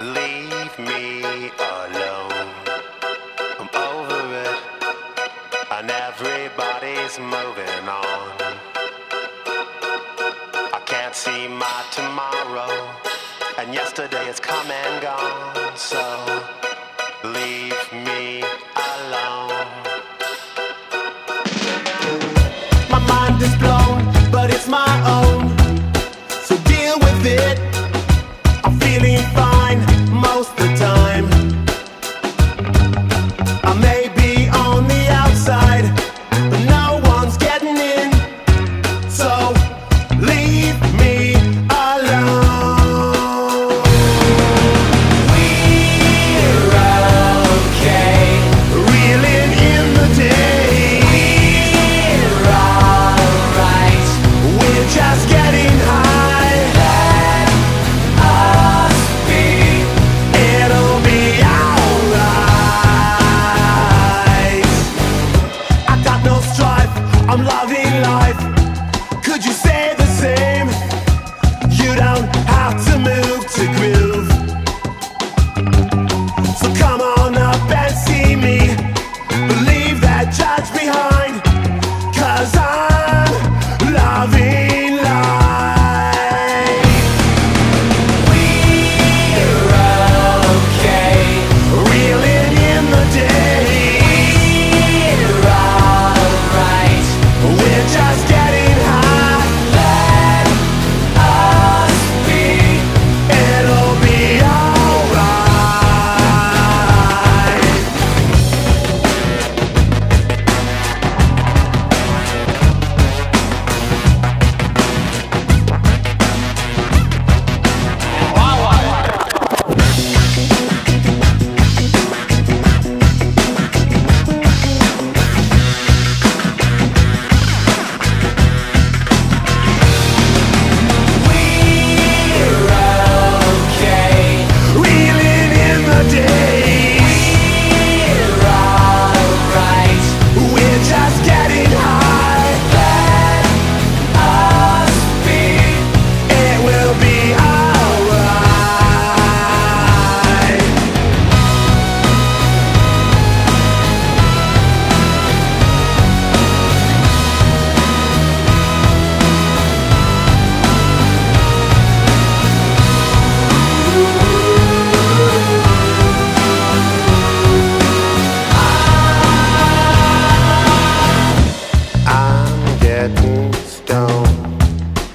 Leave me alone. I'm over it. And everybody's moving on. I can't see my tomorrow. And yesterday is coming.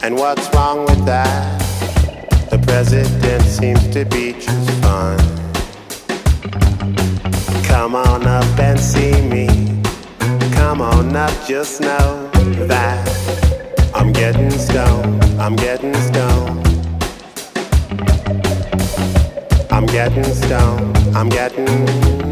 And what's wrong with that? The president seems to be just fine. Come on up and see me. Come on up, just know that I'm getting stoned. I'm getting stoned. I'm getting stoned. I'm getting.